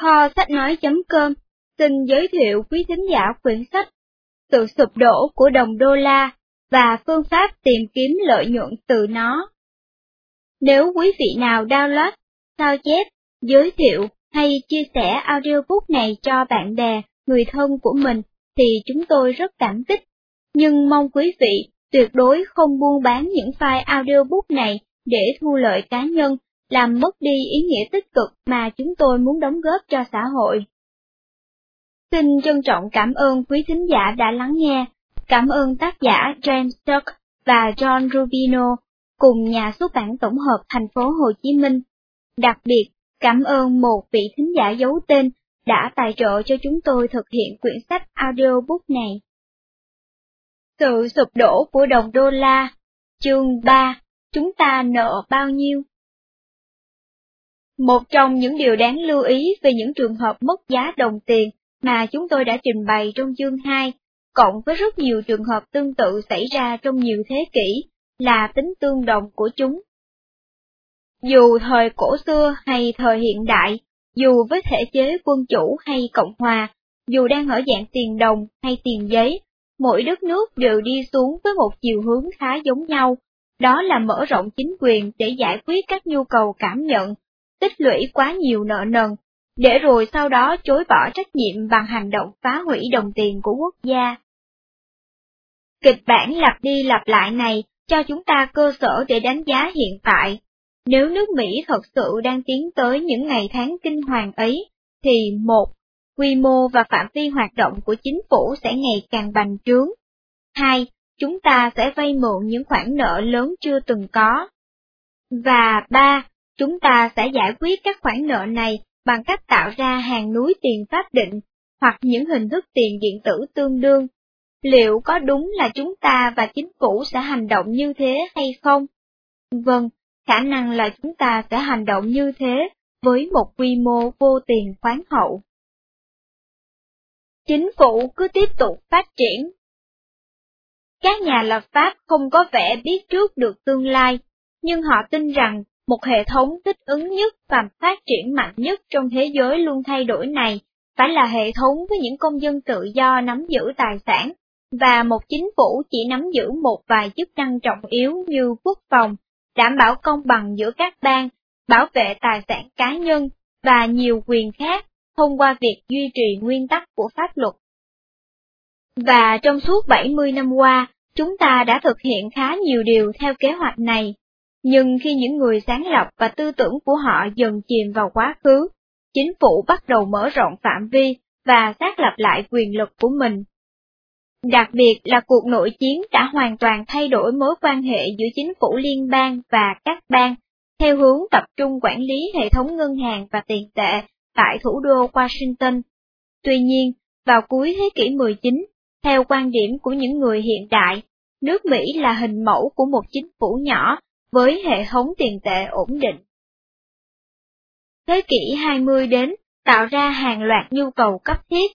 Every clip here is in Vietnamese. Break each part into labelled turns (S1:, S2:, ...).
S1: Kho sách nói.com xin giới thiệu quý thính giả quyển sách Sự sụp đổ của đồng đô la và phương pháp tìm kiếm lợi nhuận từ nó. Nếu quý vị nào download, sao chép, giới thiệu hay chia sẻ audiobook này cho bạn bè, người thân của mình thì chúng tôi rất cảm kích. Nhưng mong quý vị tuyệt đối không buôn bán những file audiobook này để thu lợi cá nhân, làm mất đi ý nghĩa tích cực mà chúng tôi muốn đóng góp cho xã hội. Xin trân trọng cảm ơn quý thính giả đã lắng nghe. Cảm ơn tác giả James Stark và John Rubino cùng nhà xuất bản tổng hợp thành phố Hồ Chí Minh. Đặc biệt, cảm ơn một vị thính giả giấu tên đã tài trợ cho chúng tôi thực hiện quyển sách audiobook này. Sự sụp đổ của đồng đô la Chương 3 Chúng ta nợ bao nhiêu? Một trong những điều đáng lưu ý về những trường hợp mất giá đồng tiền mà chúng tôi đã trình bày trong chương 2, cộng với rất nhiều trường hợp tương tự xảy ra trong nhiều thế kỷ, là tính tương đồng của chúng. Dù thời cổ xưa hay thời hiện đại, dù với thể chế quân chủ hay cộng hòa, dù đang ở dạng tiền đồng hay tiền giấy, mỗi đất nước đều đi xuống với một chiều hướng khá giống nhau, đó là mở rộng chính quyền để giải quyết các nhu cầu cảm nhận, tích lũy quá nhiều nợ nần, để rồi sau đó chối bỏ trách nhiệm bằng hành động phá hủy đồng tiền của quốc gia. Kịch bản lặp đi lặp lại này cho chúng ta cơ sở để đánh giá hiện tại. Nếu nước Mỹ thật sự đang tiến tới những ngày tháng kinh hoàng ấy, thì một, quy mô và phạm vi hoạt động của chính phủ sẽ ngày càng bành trướng. Hai, chúng ta sẽ vay mượn những khoản nợ lớn chưa từng có. Và ba, chúng ta sẽ giải quyết các khoản nợ này bằng cách tạo ra hàng núi tiền pháp định, hoặc những hình thức tiền điện tử tương đương. Liệu có đúng là chúng ta và chính phủ sẽ hành động như thế hay không? Vâng, khả năng là chúng ta sẽ hành động như thế với một quy mô vô tiền khoáng hậu. Chính phủ cứ tiếp tục phát triển. Các nhà lập pháp không có vẻ biết trước được tương lai, nhưng họ tin rằng một hệ thống thích ứng nhất và phát triển mạnh nhất trong thế giới luôn thay đổi này, phải là hệ thống với những công dân tự do nắm giữ tài sản, và một chính phủ chỉ nắm giữ một vài chức năng trọng yếu như quốc phòng, đảm bảo công bằng giữa các bang, bảo vệ tài sản cá nhân, và nhiều quyền khác, thông qua việc duy trì nguyên tắc của pháp luật. Và trong suốt 70 năm qua, chúng ta đã thực hiện khá nhiều điều theo kế hoạch này, nhưng khi những người sáng lập và tư tưởng của họ dần chìm vào quá khứ, chính phủ bắt đầu mở rộng phạm vi và xác lập lại quyền lực của mình. Đặc biệt là cuộc nội chiến đã hoàn toàn thay đổi mối quan hệ giữa chính phủ liên bang và các bang, theo hướng tập trung quản lý hệ thống ngân hàng và tiền tệ tại thủ đô Washington. Tuy nhiên, vào cuối thế kỷ 19, theo quan điểm của những người hiện đại, nước Mỹ là hình mẫu của một chính phủ nhỏ với hệ thống tiền tệ ổn định. Thế kỷ 20 đến, tạo ra hàng loạt nhu cầu cấp thiết.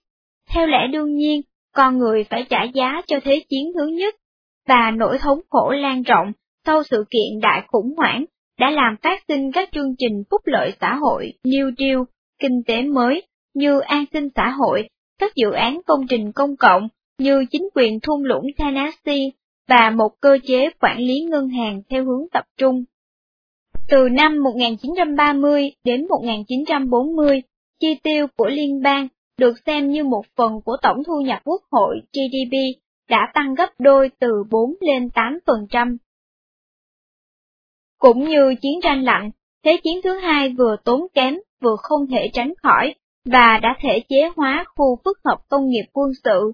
S1: Theo lẽ đương nhiên, con người phải trả giá cho thế chiến thứ nhất, và nỗi thống khổ lan rộng sau sự kiện đại khủng hoảng đã làm phát sinh các chương trình phúc lợi xã hội New Deal, kinh tế mới như an sinh xã hội, các dự án công trình công cộng như chính quyền thung lũng Tennessee và một cơ chế quản lý ngân hàng theo hướng tập trung. Từ năm 1930 đến 1940, chi tiêu của liên bang được xem như một phần của tổng thu nhập quốc hội GDP đã tăng gấp đôi từ 4 lên 8%. Cũng như chiến tranh lạnh, Thế chiến thứ hai vừa tốn kém vừa không thể tránh khỏi, và đã thể chế hóa khu phức hợp công nghiệp quân sự.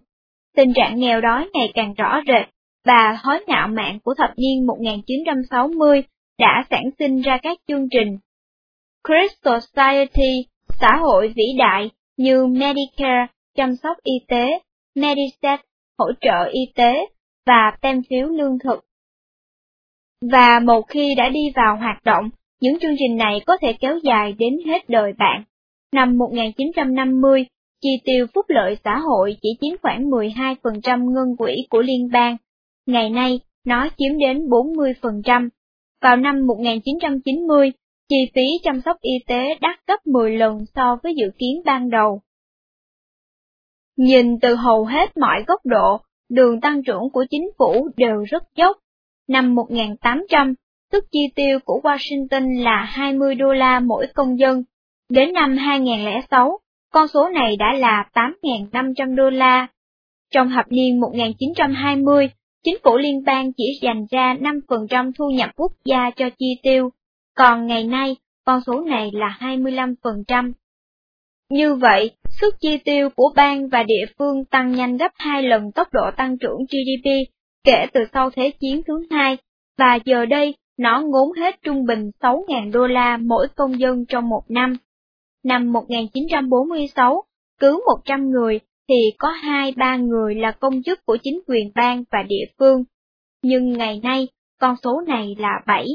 S1: Tình trạng nghèo đói ngày càng rõ rệt và Hối ngạo mạn của thập niên 1960 đã sản sinh ra các chương trình. Chris Society, xã hội vĩ đại như Medicare, chăm sóc y tế, Medicaid, hỗ trợ y tế, và tem phiếu lương thực. Và một khi đã đi vào hoạt động, những chương trình này có thể kéo dài đến hết đời bạn. Năm 1950, chi tiêu phúc lợi xã hội chỉ chiếm khoảng 12% ngân quỹ của liên bang, Ngày nay, nó chiếm đến 40%. Vào năm 1990, chi phí chăm sóc y tế đắt gấp 10 lần so với dự kiến ban đầu. Nhìn từ hầu hết mọi góc độ, đường tăng trưởng của chính phủ đều rất dốc. Năm 1800, tức chi tiêu của Washington là 20 đô la mỗi công dân. Đến năm 2006, con số này đã là 8.500 đô la. Trong thập niên 1920, chính phủ liên bang chỉ dành ra 5% thu nhập quốc gia cho chi tiêu, còn ngày nay, con số này là 25%. Như vậy, sức chi tiêu của bang và địa phương tăng nhanh gấp hai lần tốc độ tăng trưởng GDP kể từ sau Thế chiến thứ hai, và giờ đây nó ngốn hết trung bình 6.000 đô la mỗi công dân trong một năm. Năm 1946, cứ 100 người thì có 2-3 người là công chức của chính quyền bang và địa phương, nhưng ngày nay con số này là 7.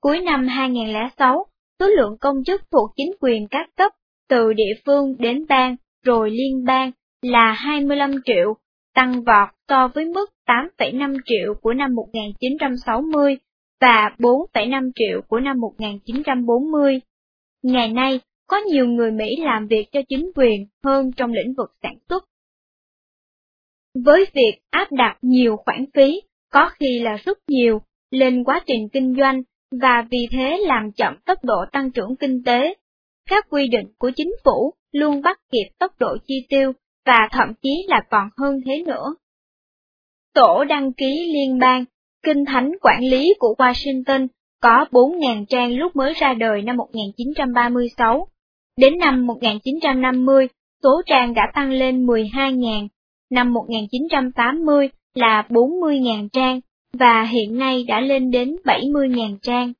S1: Cuối năm 2006, số lượng công chức thuộc chính quyền các cấp, từ địa phương đến bang rồi liên bang là 25 triệu, tăng vọt so với mức 8,5 triệu của năm 1960 và 4,5 triệu của năm 1940. Ngày nay, có nhiều người Mỹ làm việc cho chính quyền hơn trong lĩnh vực sản xuất. Với việc áp đặt nhiều khoản phí, có khi là rất nhiều, lên quá trình kinh doanh, và vì thế làm chậm tốc độ tăng trưởng kinh tế. Các quy định của chính phủ luôn bắt kịp tốc độ chi tiêu, và thậm chí là còn hơn thế nữa. Tổ đăng ký liên bang, kinh thánh quản lý của Washington có 4.000 trang lúc mới ra đời năm 1936. Đến năm 1950, số trang đã tăng lên 12.000, năm 1980 là 40.000 trang, và hiện nay đã lên đến 70.000 trang.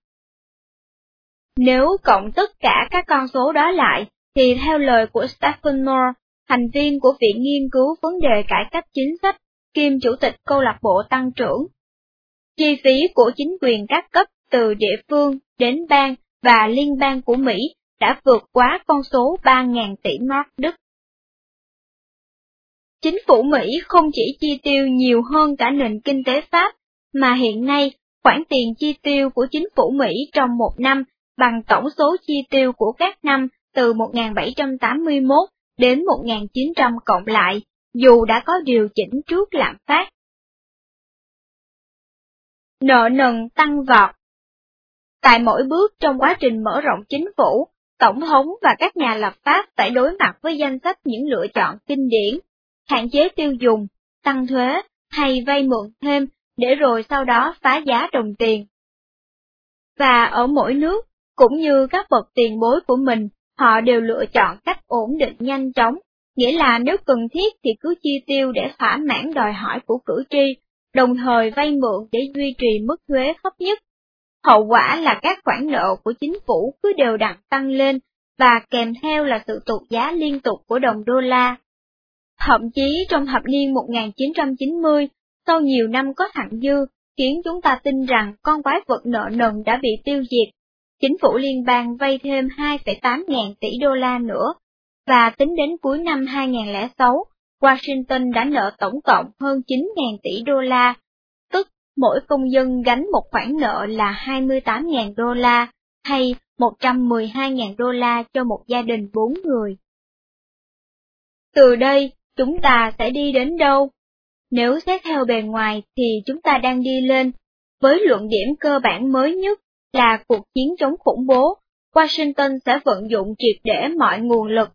S1: Nếu cộng tất cả các con số đó lại, thì theo lời của Stephen Moore, thành viên của Viện Nghiên cứu vấn đề cải cách chính sách, kiêm chủ tịch câu lạc bộ tăng trưởng, chi phí của chính quyền các cấp từ địa phương đến bang và liên bang của Mỹ đã vượt quá con số 3.000 tỷ mark Đức. Chính phủ Mỹ không chỉ chi tiêu nhiều hơn cả nền kinh tế Pháp, mà hiện nay khoản tiền chi tiêu của chính phủ Mỹ trong một năm bằng tổng số chi tiêu của các năm từ 1781 đến 1900 cộng lại, dù đã có điều chỉnh trước lạm phát. Nợ nần tăng vọt Tại mỗi bước trong quá trình mở rộng chính phủ, Tổng thống và các nhà lập pháp phải đối mặt với danh sách những lựa chọn kinh điển, hạn chế tiêu dùng, tăng thuế, hay vay mượn thêm, để rồi sau đó phá giá đồng tiền. Và ở mỗi nước, cũng như các bậc tiền bối của mình, họ đều lựa chọn cách ổn định nhanh chóng, nghĩa là nếu cần thiết thì cứ chi tiêu để thỏa mãn đòi hỏi của cử tri, đồng thời vay mượn để duy trì mức thuế thấp nhất. Hậu quả là các khoản nợ của chính phủ cứ đều đặn tăng lên, và kèm theo là sự tụt giá liên tục của đồng đô la. Thậm chí trong thập niên 1990, sau nhiều năm có thặng dư, khiến chúng ta tin rằng con quái vật nợ nần đã bị tiêu diệt. Chính phủ liên bang vay thêm 2,8 ngàn tỷ đô la nữa, và tính đến cuối năm 2006, Washington đã nợ tổng cộng hơn 9.000 tỷ đô la, mỗi công dân gánh một khoản nợ là 28.000 đô la, hay 112.000 đô la cho một gia đình bốn người. Từ đây, chúng ta sẽ đi đến đâu? Nếu xét theo bề ngoài thì chúng ta đang đi lên, với luận điểm cơ bản mới nhất là cuộc chiến chống khủng bố, Washington sẽ vận dụng triệt để mọi nguồn lực.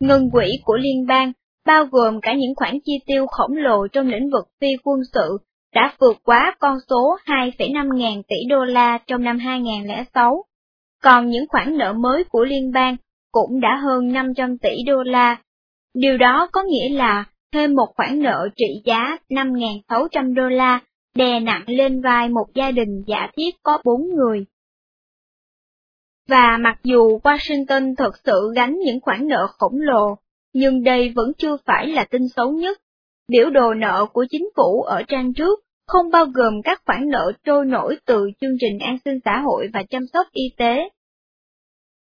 S1: Ngân quỹ của liên bang, bao gồm cả những khoản chi tiêu khổng lồ trong lĩnh vực phi quân sự, đã vượt quá con số 2,5 ngàn tỷ đô la trong năm 2006. Còn những khoản nợ mới của liên bang cũng đã hơn 500 tỷ đô la. Điều đó có nghĩa là thêm một khoản nợ trị giá 5.600 đô la đè nặng lên vai một gia đình giả thiết có bốn người. Và mặc dù Washington thực sự gánh những khoản nợ khổng lồ, nhưng đây vẫn chưa phải là tin xấu nhất. Biểu đồ nợ của chính phủ ở trang trước không bao gồm các khoản nợ trôi nổi từ chương trình an sinh xã hội và chăm sóc y tế.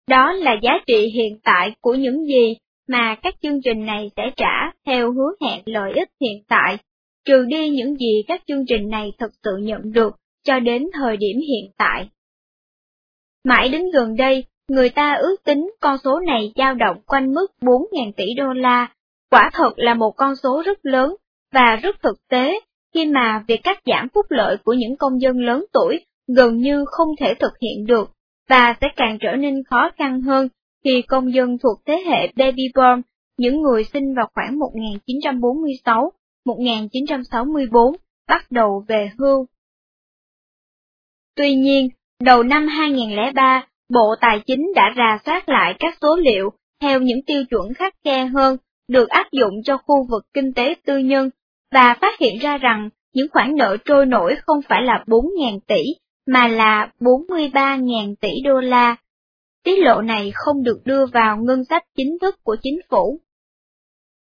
S1: Đó là giá trị hiện tại của những gì mà các chương trình này sẽ trả theo hứa hẹn lợi ích hiện tại, trừ đi những gì các chương trình này thực sự nhận được cho đến thời điểm hiện tại. Mãi đến gần đây, người ta ước tính con số này dao động quanh mức 4.000 tỷ đô la, quả thật là một con số rất lớn và rất thực tế khi mà việc cắt giảm phúc lợi của những công dân lớn tuổi gần như không thể thực hiện được và sẽ càng trở nên khó khăn hơn khi công dân thuộc thế hệ baby boom, những người sinh vào khoảng 1946, 1964, bắt đầu về hưu. Tuy nhiên, đầu năm 2003, Bộ Tài chính đã rà soát lại các số liệu theo những tiêu chuẩn khắc khe hơn được áp dụng cho khu vực kinh tế tư nhân và phát hiện ra rằng những khoản nợ trôi nổi không phải là 4.000 tỷ, mà là 43.000 tỷ đô la. Tiết lộ này không được đưa vào ngân sách chính thức của chính phủ.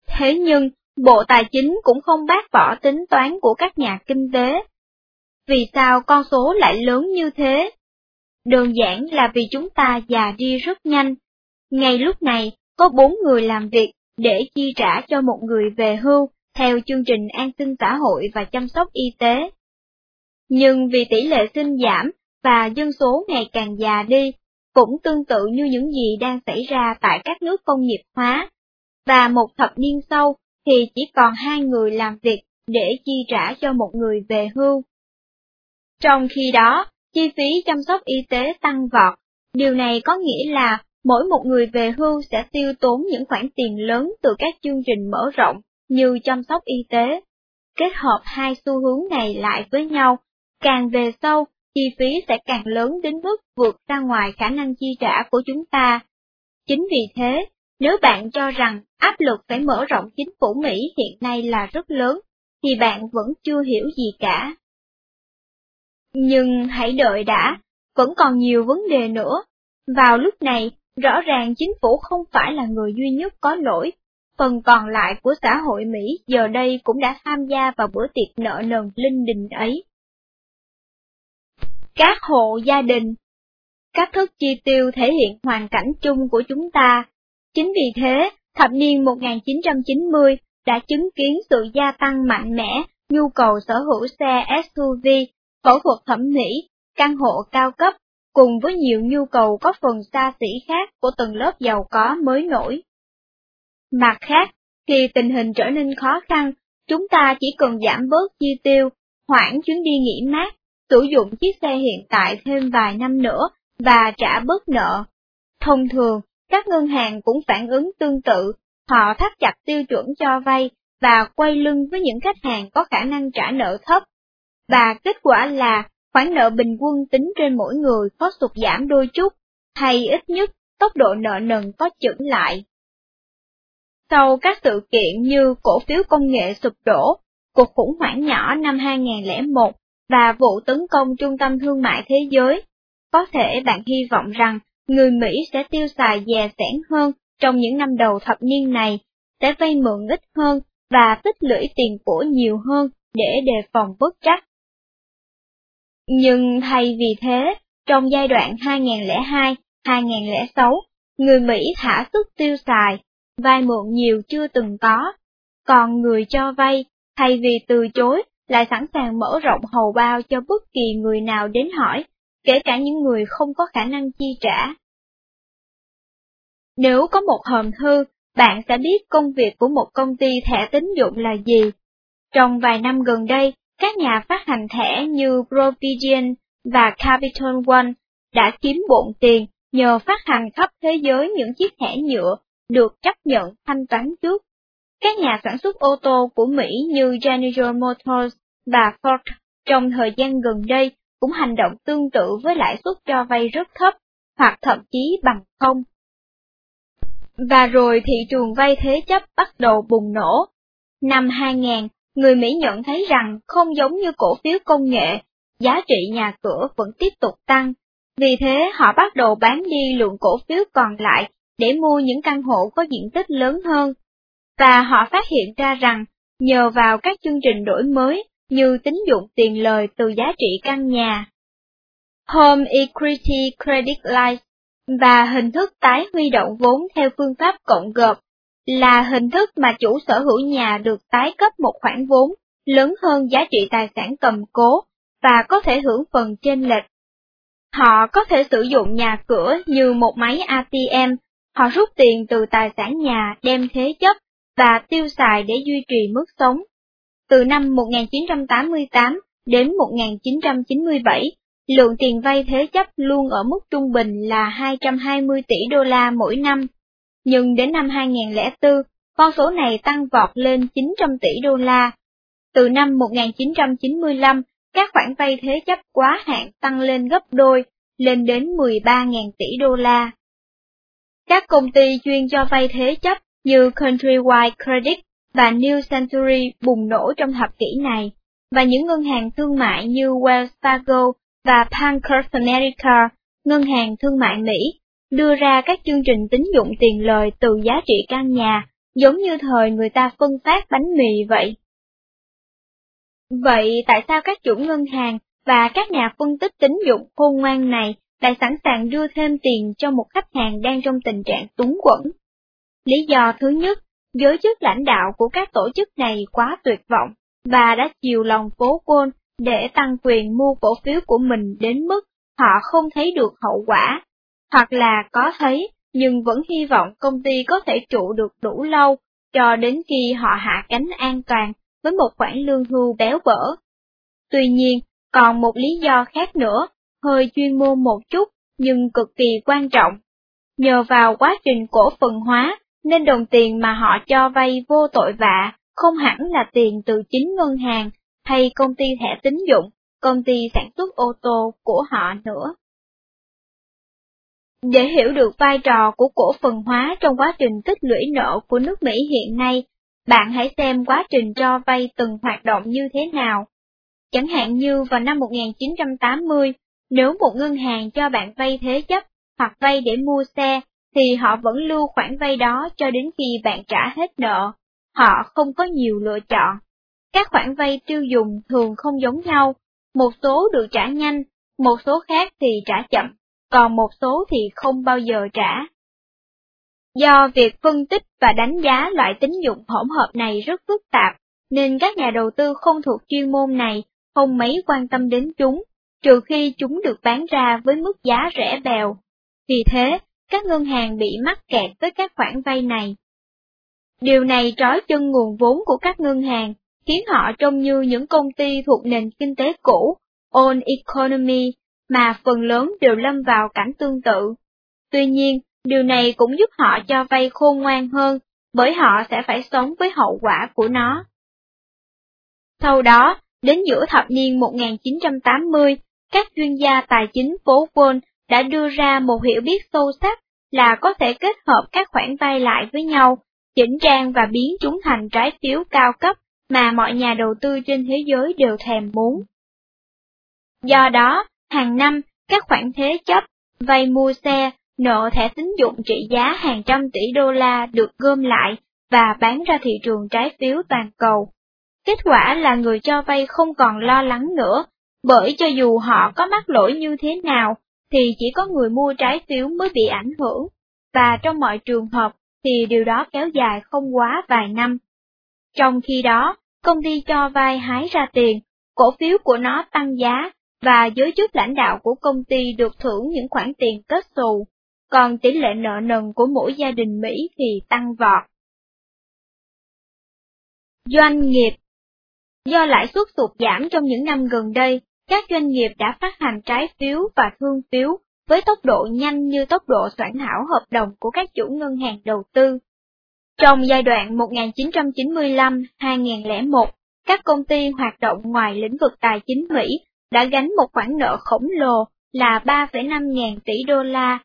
S1: Thế nhưng, Bộ Tài chính cũng không bác bỏ tính toán của các nhà kinh tế. Vì sao con số lại lớn như thế? Đơn giản là vì chúng ta già đi rất nhanh. Ngay lúc này, có bốn người làm việc để chi trả cho một người về hưu theo chương trình an sinh xã hội và chăm sóc y tế. Nhưng vì tỷ lệ sinh giảm và dân số ngày càng già đi, cũng tương tự như những gì đang xảy ra tại các nước công nghiệp hóa, và một thập niên sau thì chỉ còn hai người làm việc để chi trả cho một người về hưu. Trong khi đó, chi phí chăm sóc y tế tăng vọt, điều này có nghĩa là mỗi một người về hưu sẽ tiêu tốn những khoản tiền lớn từ các chương trình mở rộng như chăm sóc y tế. Kết hợp hai xu hướng này lại với nhau, càng về sau, chi phí sẽ càng lớn đến mức vượt ra ngoài khả năng chi trả của chúng ta. Chính vì thế, nếu bạn cho rằng áp lực phải mở rộng chính phủ Mỹ hiện nay là rất lớn, thì bạn vẫn chưa hiểu gì cả. Nhưng hãy đợi đã, vẫn còn nhiều vấn đề nữa. Vào lúc này, rõ ràng chính phủ không phải là người duy nhất có lỗi, phần còn lại của xã hội Mỹ giờ đây cũng đã tham gia vào bữa tiệc nợ nần linh đình ấy. Các hộ gia đình các thức chi tiêu thể hiện hoàn cảnh chung của chúng ta. Chính vì thế, thập niên 1990 đã chứng kiến sự gia tăng mạnh mẽ nhu cầu sở hữu xe SUV, phẫu thuật thẩm mỹ, căn hộ cao cấp, cùng với nhiều nhu cầu có phần xa xỉ khác của từng lớp giàu có mới nổi. Mặt khác, khi tình hình trở nên khó khăn, chúng ta chỉ cần giảm bớt chi tiêu, hoãn chuyến đi nghỉ mát, sử dụng chiếc xe hiện tại thêm vài năm nữa và trả bớt nợ. Thông thường, các ngân hàng cũng phản ứng tương tự, họ thắt chặt tiêu chuẩn cho vay và quay lưng với những khách hàng có khả năng trả nợ thấp. Và kết quả là khoản nợ bình quân tính trên mỗi người có sụt giảm đôi chút, hay ít nhất tốc độ nợ nần có chững lại. Sau các sự kiện như cổ phiếu công nghệ sụp đổ, cuộc khủng hoảng nhỏ năm 2001 và vụ tấn công trung tâm thương mại thế giới, có thể bạn hy vọng rằng người Mỹ sẽ tiêu xài dè sẻn hơn trong những năm đầu thập niên này, sẽ vay mượn ít hơn và tích lũy tiền của nhiều hơn để đề phòng bất trắc. Nhưng thay vì thế, trong giai đoạn 2002-2006, người Mỹ thả sức tiêu xài, vay mượn nhiều chưa từng có, còn người cho vay, thay vì từ chối, lại sẵn sàng mở rộng hầu bao cho bất kỳ người nào đến hỏi, kể cả những người không có khả năng chi trả. Nếu có một hòm thư, bạn sẽ biết công việc của một công ty thẻ tín dụng là gì. Trong vài năm gần đây, các nhà phát hành thẻ như Provision và Capital One đã kiếm bộn tiền nhờ phát hành khắp thế giới những chiếc thẻ nhựa được chấp nhận thanh toán trước. Các nhà sản xuất ô tô của Mỹ như General Motors và Ford trong thời gian gần đây cũng hành động tương tự với lãi suất cho vay rất thấp, hoặc thậm chí bằng không. Và rồi thị trường vay thế chấp bắt đầu bùng nổ. Năm 2000, người Mỹ nhận thấy rằng không giống như cổ phiếu công nghệ, giá trị nhà cửa vẫn tiếp tục tăng. Vì thế họ bắt đầu bán đi lượng cổ phiếu còn lại để mua những căn hộ có diện tích lớn hơn. Và họ phát hiện ra rằng, nhờ vào các chương trình đổi mới như tín dụng tiền lời từ giá trị căn nhà, Home Equity Credit Line và hình thức tái huy động vốn theo phương pháp cộng gộp là hình thức mà chủ sở hữu nhà được tái cấp một khoản vốn lớn hơn giá trị tài sản cầm cố và có thể hưởng phần trên lệch. Họ có thể sử dụng nhà cửa như một máy ATM, họ rút tiền từ tài sản nhà đem thế chấp và tiêu xài để duy trì mức sống. Từ năm 1988 đến 1997, lượng tiền vay thế chấp luôn ở mức trung bình là 220 tỷ đô la mỗi năm. Nhưng đến năm 2004, con số này tăng vọt lên 900 tỷ đô la. Từ năm 1995, các khoản vay thế chấp quá hạn tăng lên gấp đôi, lên đến 13.000 tỷ đô la. Các công ty chuyên cho vay thế chấp như Countrywide Credit và New Century bùng nổ trong thập kỷ này, và những ngân hàng thương mại như Wells Fargo và Bankers America, ngân hàng thương mại Mỹ, đưa ra các chương trình tín dụng tiền lời từ giá trị căn nhà, giống như thời người ta phân phát bánh mì vậy. Vậy tại sao các chủ ngân hàng và các nhà phân tích tín dụng khôn ngoan này lại sẵn sàng đưa thêm tiền cho một khách hàng đang trong tình trạng túng quẫn? Lý do thứ nhất, giới chức lãnh đạo của các tổ chức này quá tuyệt vọng, và đã chiều lòng phố Wall để tăng quyền mua cổ phiếu của mình đến mức họ không thấy được hậu quả, hoặc là có thấy nhưng vẫn hy vọng công ty có thể trụ được đủ lâu, cho đến khi họ hạ cánh an toàn với một khoản lương hưu béo bở. Tuy nhiên, còn một lý do khác nữa, hơi chuyên môn một chút, nhưng cực kỳ quan trọng. Nhờ vào quá trình cổ phần hóa, nên đồng tiền mà họ cho vay vô tội vạ, không hẳn là tiền từ chính ngân hàng hay công ty thẻ tín dụng, công ty sản xuất ô tô của họ nữa. Để hiểu được vai trò của cổ phần hóa trong quá trình tích lũy nợ của nước Mỹ hiện nay, bạn hãy xem quá trình cho vay từng hoạt động như thế nào. Chẳng hạn như vào năm 1980, nếu một ngân hàng cho bạn vay thế chấp hoặc vay để mua xe, thì họ vẫn lưu khoản vay đó cho đến khi bạn trả hết nợ. Họ không có nhiều lựa chọn. Các khoản vay tiêu dùng thường không giống nhau, một số được trả nhanh, một số khác thì trả chậm, còn một số thì không bao giờ trả. Do việc phân tích và đánh giá loại tín dụng hỗn hợp này rất phức tạp, nên các nhà đầu tư không thuộc chuyên môn này không mấy quan tâm đến chúng, trừ khi chúng được bán ra với mức giá rẻ bèo. Vì thế, các ngân hàng bị mắc kẹt với các khoản vay này. Điều này trói chân nguồn vốn của các ngân hàng, khiến họ trông như những công ty thuộc nền kinh tế cũ, old economy, mà phần lớn đều lâm vào cảnh tương tự. Tuy nhiên, điều này cũng giúp họ cho vay khôn ngoan hơn, bởi họ sẽ phải sống với hậu quả của nó. Sau đó, đến giữa thập niên 1980, các chuyên gia tài chính phố Wall đã đưa ra một hiểu biết sâu sắc là có thể kết hợp các khoản vay lại với nhau, chỉnh trang và biến chúng thành trái phiếu cao cấp mà mọi nhà đầu tư trên thế giới đều thèm muốn. Do đó, hàng năm, các khoản thế chấp, vay mua xe, nợ thẻ tín dụng trị giá hàng trăm tỷ đô la được gom lại và bán ra thị trường trái phiếu toàn cầu. Kết quả là người cho vay không còn lo lắng nữa, bởi cho dù họ có mắc lỗi như thế nào, thì chỉ có người mua trái phiếu mới bị ảnh hưởng, và trong mọi trường hợp thì điều đó kéo dài không quá vài năm. Trong khi đó, công ty cho vay hái ra tiền, cổ phiếu của nó tăng giá, và giới chức lãnh đạo của công ty được thưởng những khoản tiền kết xù, còn tỷ lệ nợ nần của mỗi gia đình Mỹ thì tăng vọt. Doanh nghiệp Do lãi suất sụt giảm trong những năm gần đây, các doanh nghiệp đã phát hành trái phiếu và thương phiếu với tốc độ nhanh như tốc độ soạn thảo hợp đồng của các chủ ngân hàng đầu tư. Trong giai đoạn 1995-2001, các công ty hoạt động ngoài lĩnh vực tài chính Mỹ đã gánh một khoản nợ khổng lồ là 3,5 ngàn tỷ đô la,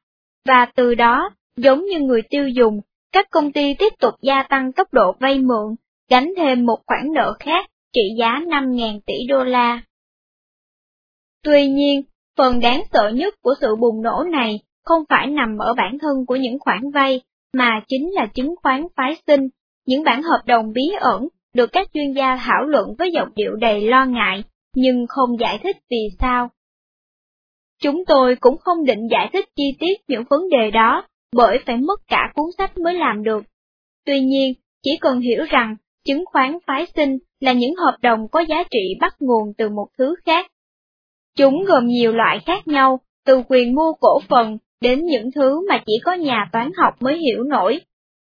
S1: và từ đó, giống như người tiêu dùng, các công ty tiếp tục gia tăng tốc độ vay mượn, gánh thêm một khoản nợ khác trị giá 5.000 tỷ đô la. Tuy nhiên, phần đáng sợ nhất của sự bùng nổ này không phải nằm ở bản thân của những khoản vay, mà chính là chứng khoán phái sinh, những bản hợp đồng bí ẩn được các chuyên gia thảo luận với giọng điệu đầy lo ngại, nhưng không giải thích vì sao. Chúng tôi cũng không định giải thích chi tiết những vấn đề đó, bởi phải mất cả cuốn sách mới làm được. Tuy nhiên, chỉ cần hiểu rằng chứng khoán phái sinh là những hợp đồng có giá trị bắt nguồn từ một thứ khác. Chúng gồm nhiều loại khác nhau, từ quyền mua cổ phần đến những thứ mà chỉ có nhà toán học mới hiểu nổi.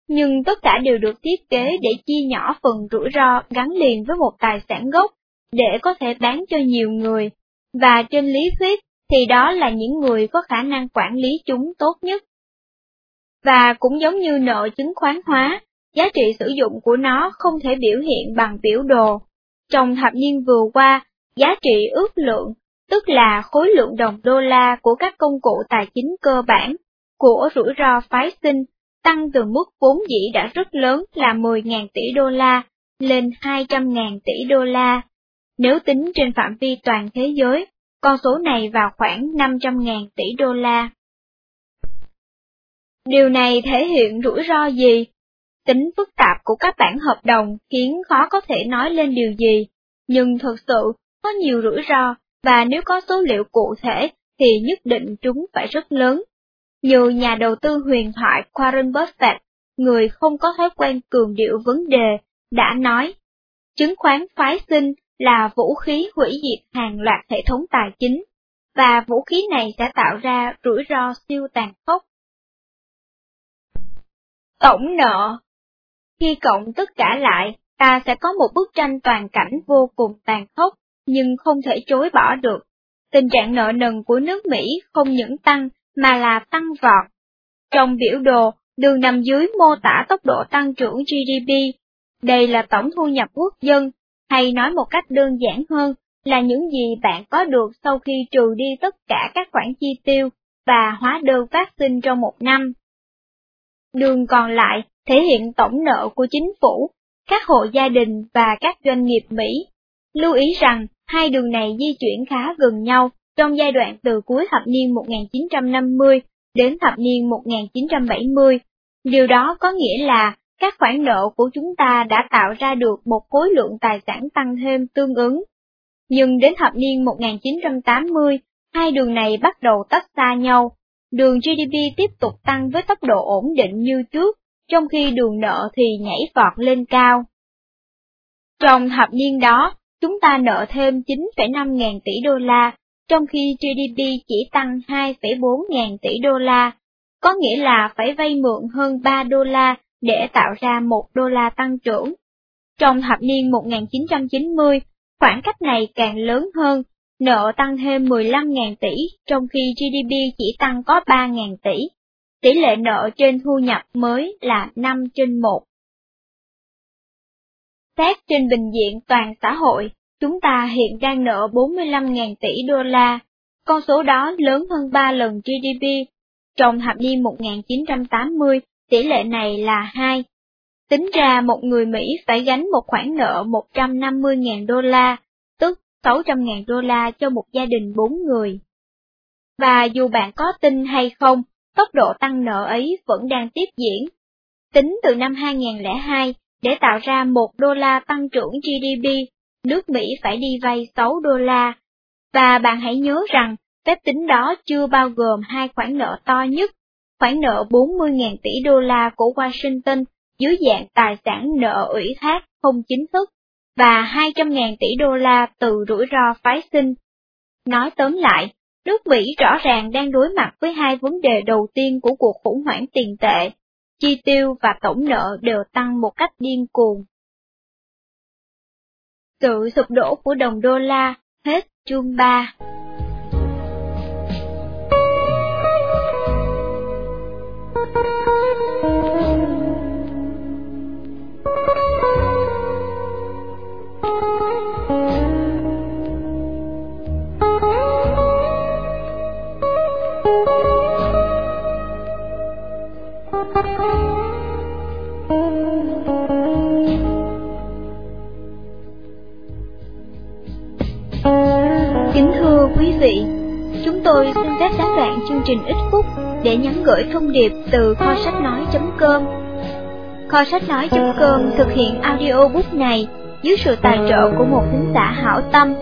S1: Nhưng tất cả đều được thiết kế để chia nhỏ phần rủi ro gắn liền với một tài sản gốc, để có thể bán cho nhiều người, và trên lý thuyết thì đó là những người có khả năng quản lý chúng tốt nhất. Và cũng giống như nợ chứng khoán hóa, giá trị sử dụng của nó không thể biểu hiện bằng biểu đồ. Trong thập niên vừa qua, giá trị ước lượng, tức là khối lượng đồng đô la của các công cụ tài chính cơ bản, của rủi ro phái sinh, tăng từ mức vốn dĩ đã rất lớn là 10.000 tỷ đô la, lên 200.000 tỷ đô la. Nếu tính trên phạm vi toàn thế giới, con số này vào khoảng 500.000 tỷ đô la. Điều này thể hiện rủi ro gì? Tính phức tạp của các bản hợp đồng khiến khó có thể nói lên điều gì, nhưng thực sự có nhiều rủi ro, và nếu có số liệu cụ thể thì nhất định chúng phải rất lớn. Như nhà đầu tư huyền thoại Warren Buffett, người không có thói quen cường điệu vấn đề, đã nói, chứng khoán phái sinh là vũ khí hủy diệt hàng loạt hệ thống tài chính, và vũ khí này sẽ tạo ra rủi ro siêu tàn khốc. Tổng nợ Khi cộng tất cả lại, ta sẽ có một bức tranh toàn cảnh vô cùng tàn khốc, nhưng không thể chối bỏ được. Tình trạng nợ nần của nước Mỹ không những tăng mà là tăng vọt. Trong biểu đồ, đường nằm dưới mô tả tốc độ tăng trưởng GDP. Đây là tổng thu nhập quốc dân, hay nói một cách đơn giản hơn là những gì bạn có được sau khi trừ đi tất cả các khoản chi tiêu và hóa đơn phát sinh trong một năm. Đường còn lại thể hiện tổng nợ của chính phủ, các hộ gia đình và các doanh nghiệp Mỹ. Lưu ý rằng, hai đường này di chuyển khá gần nhau trong giai đoạn từ cuối thập niên 1950 đến thập niên 1970. Điều đó có nghĩa là các khoản nợ của chúng ta đã tạo ra được một khối lượng tài sản tăng thêm tương ứng. Nhưng đến thập niên 1980, hai đường này bắt đầu tách xa nhau. Đường GDP tiếp tục tăng với tốc độ ổn định như trước, trong khi đường nợ thì nhảy vọt lên cao. Trong thập niên đó, chúng ta nợ thêm 9,5 ngàn tỷ đô la, trong khi GDP chỉ tăng 2,4 ngàn tỷ đô la, có nghĩa là phải vay mượn hơn 3 đô la để tạo ra 1 đô la tăng trưởng. Trong thập niên 1990, khoảng cách này càng lớn hơn, nợ tăng thêm 15.000 tỷ, trong khi GDP chỉ tăng có 3.000 tỷ. Tỷ lệ nợ trên thu nhập mới là 5 trên 1. Xét trên bình diện toàn xã hội, chúng ta hiện đang nợ 45.000 tỷ đô la, con số đó lớn hơn 3 lần GDP. Trong thập niên 1980, tỷ lệ này là 2. Tính ra một người Mỹ phải gánh một khoản nợ 150.000 đô la, tức 600.000 đô la cho một gia đình 4 người. Và dù bạn có tin hay không, tốc độ tăng nợ ấy vẫn đang tiếp diễn. Tính từ năm 2002, để tạo ra 1 đô la tăng trưởng GDP, nước Mỹ phải đi vay 6 đô la. Và bạn hãy nhớ rằng, phép tính đó chưa bao gồm hai khoản nợ to nhất khoản nợ 40.000 tỷ đô la của Washington dưới dạng tài sản nợ ủy thác không chính thức và 200.000 tỷ đô la từ rủi ro phái sinh. Nói tóm lại, nước Mỹ rõ ràng đang đối mặt với hai vấn đề đầu tiên của cuộc khủng hoảng tiền tệ, chi tiêu và tổng nợ đều tăng một cách điên cuồng. Sự sụp đổ của đồng đô la, hết chương 3 trình ít phút để nhắn gửi thông điệp từ kho sách nói.com. Kho sách nói.com thực hiện audiobook này dưới sự tài trợ của một thính giả hảo tâm.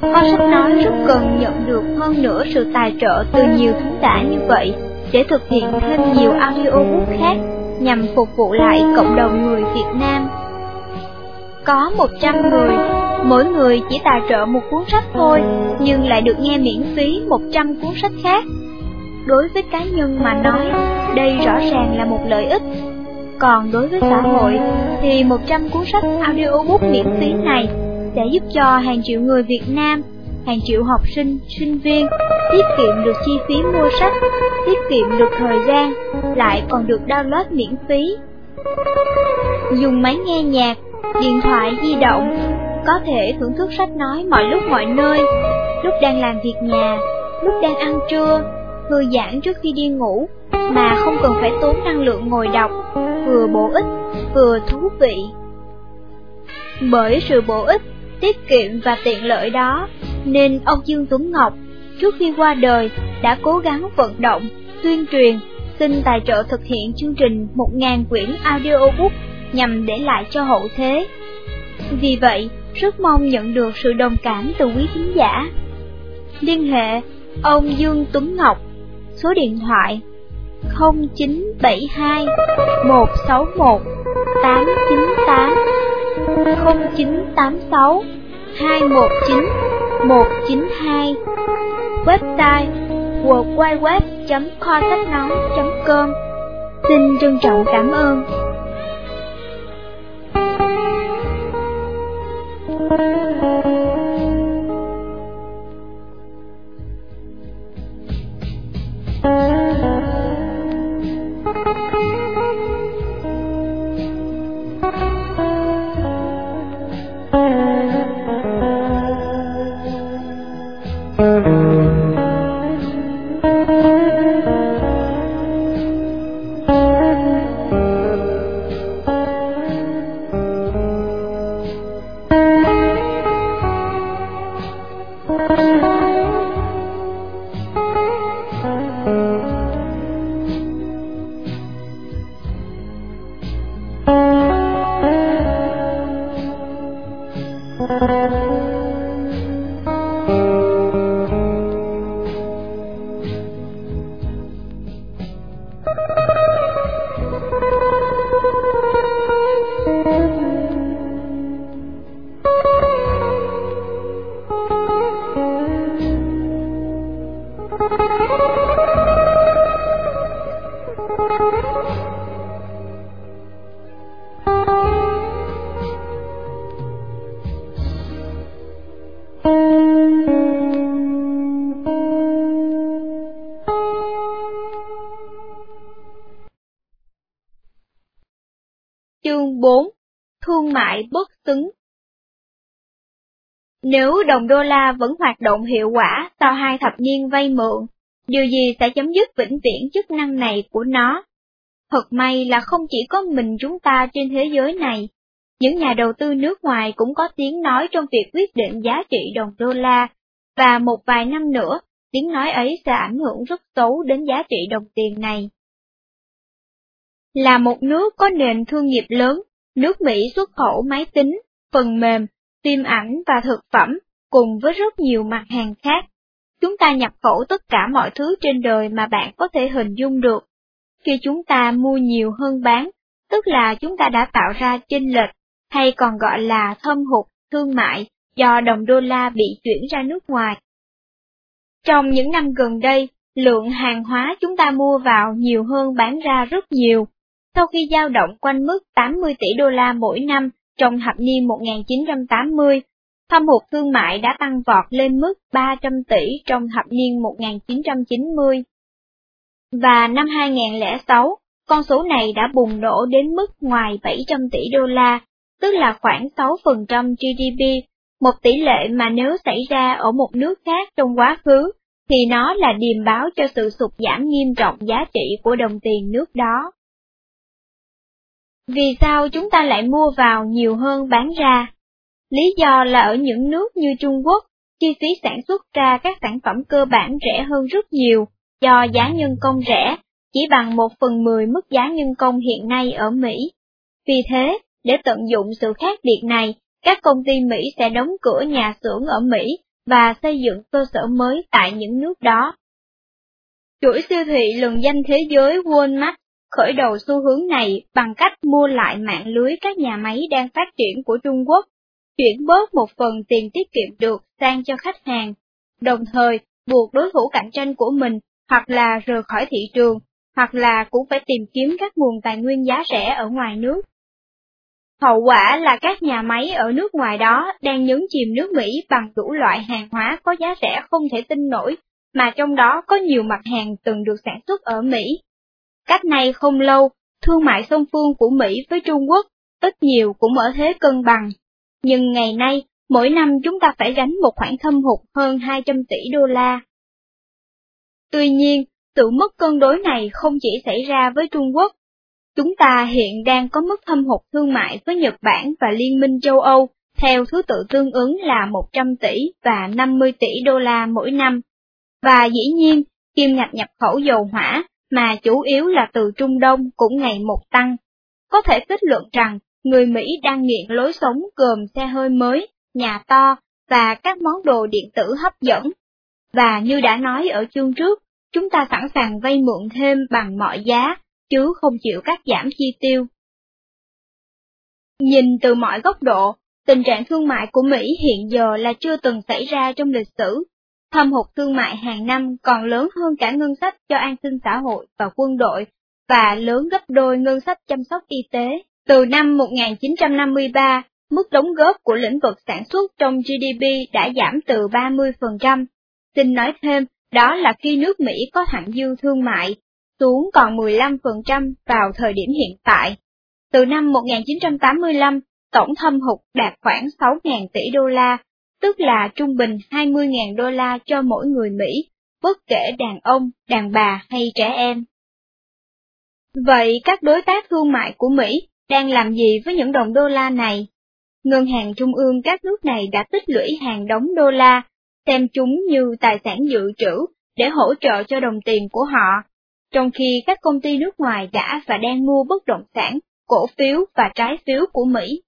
S1: Kho sách nói rất cần nhận được hơn nữa sự tài trợ từ nhiều thính giả như vậy để thực hiện thêm nhiều audiobook khác nhằm phục vụ lại cộng đồng người Việt Nam. Có 100 người Mỗi người chỉ tài trợ một cuốn sách thôi, nhưng lại được nghe miễn phí 100 cuốn sách khác. Đối với cá nhân mà nói, đây rõ ràng là một lợi ích. Còn đối với xã hội, thì 100 cuốn sách audiobook miễn phí này sẽ giúp cho hàng triệu người Việt Nam, hàng triệu học sinh, sinh viên tiết kiệm được chi phí mua sách, tiết kiệm được thời gian, lại còn được download miễn phí. Dùng máy nghe nhạc, điện thoại di động, có thể thưởng thức sách nói mọi lúc mọi nơi, lúc đang làm việc nhà, lúc đang ăn trưa, thư giãn trước khi đi ngủ, mà không cần phải tốn năng lượng ngồi đọc, vừa bổ ích, vừa thú vị. Bởi sự bổ ích, tiết kiệm và tiện lợi đó, nên ông Dương Tuấn Ngọc, trước khi qua đời, đã cố gắng vận động, tuyên truyền, xin tài trợ thực hiện chương trình 1.000 quyển audiobook nhằm để lại cho hậu thế. Vì vậy, rất mong nhận được sự đồng cảm từ quý khán giả. Liên hệ ông Dương Tuấn Ngọc, số điện thoại 0972 161 898 0986 219 192 Website www.kho sách nói.com Xin trân trọng cảm ơn. Lại bất xứng Nếu đồng đô la vẫn hoạt động hiệu quả sau hai thập niên vay mượn, điều gì sẽ chấm dứt vĩnh viễn chức năng này của nó? Thật may là không chỉ có mình chúng ta trên thế giới này, những nhà đầu tư nước ngoài cũng có tiếng nói trong việc quyết định giá trị đồng đô la, và một vài năm nữa, tiếng nói ấy sẽ ảnh hưởng rất xấu đến giá trị đồng tiền này. Là một nước có nền thương nghiệp lớn, nước Mỹ xuất khẩu máy tính, phần mềm, phim ảnh và thực phẩm, cùng với rất nhiều mặt hàng khác. Chúng ta nhập khẩu tất cả mọi thứ trên đời mà bạn có thể hình dung được. Khi chúng ta mua nhiều hơn bán, tức là chúng ta đã tạo ra chênh lệch, hay còn gọi là thâm hụt thương mại do đồng đô la bị chuyển ra nước ngoài. Trong những năm gần đây, lượng hàng hóa chúng ta mua vào nhiều hơn bán ra rất nhiều, sau khi dao động quanh mức 80 tỷ đô la mỗi năm trong thập niên 1980, thâm hụt thương mại đã tăng vọt lên mức 300 tỷ trong thập niên 1990. Và năm 2006, con số này đã bùng nổ đến mức ngoài 700 tỷ đô la, tức là khoảng 6% GDP, một tỷ lệ mà nếu xảy ra ở một nước khác trong quá khứ, thì nó là điềm báo cho sự sụt giảm nghiêm trọng giá trị của đồng tiền nước đó. Vì sao chúng ta lại mua vào nhiều hơn bán ra? Lý do là ở những nước như Trung Quốc, chi phí sản xuất ra các sản phẩm cơ bản rẻ hơn rất nhiều, do giá nhân công rẻ, chỉ bằng một phần mười mức giá nhân công hiện nay ở Mỹ. Vì thế, để tận dụng sự khác biệt này, các công ty Mỹ sẽ đóng cửa nhà xưởng ở Mỹ và xây dựng cơ sở mới tại những nước đó. Chuỗi siêu thị lừng danh thế giới Walmart khởi đầu xu hướng này bằng cách mua lại mạng lưới các nhà máy đang phát triển của Trung Quốc. chuyển bớt một phần tiền tiết kiệm được sang cho khách hàng, đồng thời buộc đối thủ cạnh tranh của mình hoặc là rời khỏi thị trường, hoặc là cũng phải tìm kiếm các nguồn tài nguyên giá rẻ ở ngoài nước. Hậu quả là các nhà máy ở nước ngoài đó đang nhấn chìm nước Mỹ bằng đủ loại hàng hóa có giá rẻ không thể tin nổi, mà trong đó có nhiều mặt hàng từng được sản xuất ở Mỹ. Cách này không lâu, thương mại song phương của Mỹ với Trung Quốc ít nhiều cũng ở thế cân bằng. Nhưng ngày nay, mỗi năm chúng ta phải gánh một khoản thâm hụt hơn 200 tỷ đô la. Tuy nhiên, sự mất cân đối này không chỉ xảy ra với Trung Quốc. Chúng ta hiện đang có mức thâm hụt thương mại với Nhật Bản và Liên minh châu Âu, theo thứ tự tương ứng là 100 tỷ và 50 tỷ đô la mỗi năm. Và dĩ nhiên, kim ngạch nhập khẩu dầu hỏa, mà chủ yếu là từ Trung Đông cũng ngày một tăng. Có thể kết luận rằng, người Mỹ đang nghiện lối sống gồm xe hơi mới, nhà to, và các món đồ điện tử hấp dẫn. Và như đã nói ở chương trước, chúng ta sẵn sàng vay mượn thêm bằng mọi giá, chứ không chịu cắt giảm chi tiêu. Nhìn từ mọi góc độ, tình trạng thương mại của Mỹ hiện giờ là chưa từng xảy ra trong lịch sử. Thâm hụt thương mại hàng năm còn lớn hơn cả ngân sách cho an sinh xã hội và quân đội, và lớn gấp đôi ngân sách chăm sóc y tế. Từ năm 1953, mức đóng góp của lĩnh vực sản xuất trong GDP đã giảm từ 30%. Xin nói thêm, đó là khi nước Mỹ có thặng dư thương mại, xuống còn 15% vào thời điểm hiện tại. Từ năm 1985, tổng thâm hụt đạt khoảng 6.000 tỷ đô la, tức là trung bình 20.000 đô la cho mỗi người Mỹ, bất kể đàn ông, đàn bà hay trẻ em. Vậy các đối tác thương mại của Mỹ đang làm gì với những đồng đô la này? Ngân hàng trung ương các nước này đã tích lũy hàng đống đô la xem chúng như tài sản dự trữ để hỗ trợ cho đồng tiền của họ, trong khi các công ty nước ngoài đã và đang mua bất động sản, cổ phiếu và trái phiếu của Mỹ.